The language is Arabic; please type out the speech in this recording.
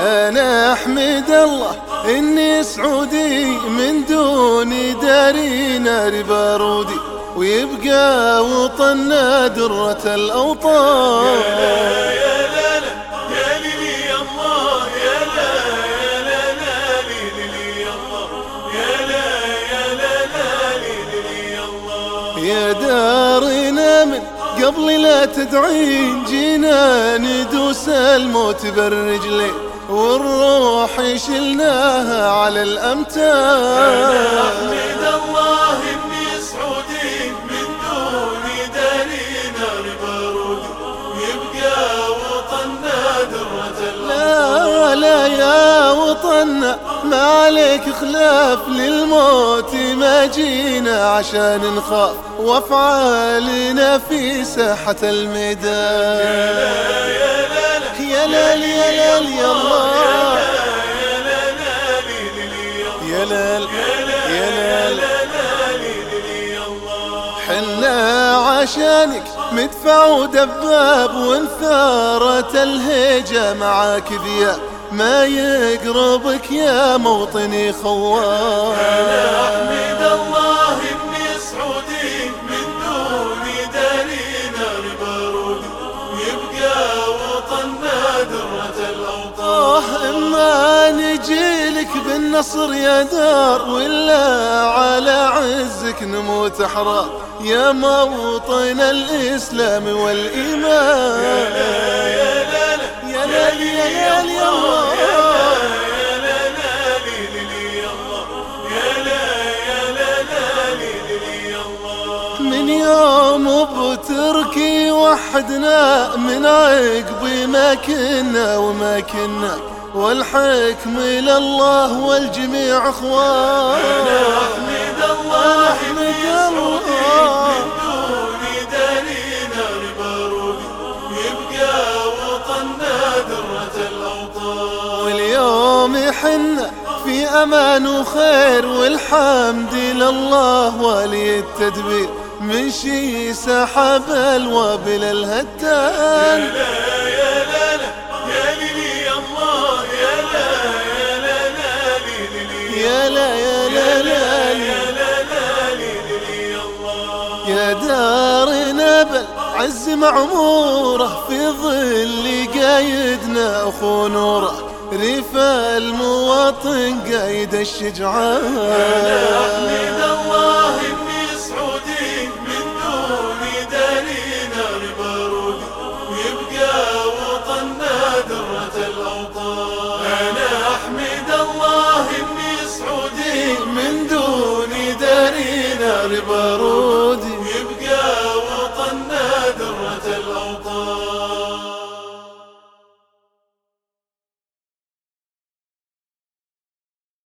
أنا أحمد الله إني سعودي من دون داري نار بارودي ويبقى وطننا درة الأوطان. يا من قبل لا تدعين جينا ندوس الموت بالرجلين والروح شلناها على الأمتار. أحمد الله إني سعودي من دون داري نار يبقى وطننا درة لا لا يا وطننا ما عليك خلاف للموت ما جينا عشان نخاف. وافعالنا في ساحة الميدان. يا ليل يا ليل يا الله. يا ليل يا ليل حنا عشانك مدفع ودباب وانثارت الهيجة معاك ذياب ما يقربك يا موطني خوان أحمد الله إني سعودي من دون داري نار بارود يبقى وطننا درة الأوطان إما نجيلك بالنصر يا دار ولا على عزك نموت أحرار يا موطن الإسلام والإيمان. يا لالا يا ليل يا ليل يا الله من يوم بتركي وحدنا من عقب ما كنا وما كنا والحكم لله والجميع أخوان. أحمد الله احمد الله دون داري نار بارود يبقى وطننا درة الأوطان واليوم حنا في أمان وخير والحمد لله ولي التدبير. من شي سحب الوابل الهتان يا لالا يا ليلي الله يا لا يا لا لا ليلي يا لا يا لا لا يا لا لا الله يا دار نبل عز معموره في ظل قايدنا اخو نوره ريف المواطن قايد الشجعان أحمد الله أنا أحمد الله إني سعودي من دون دار نار بارود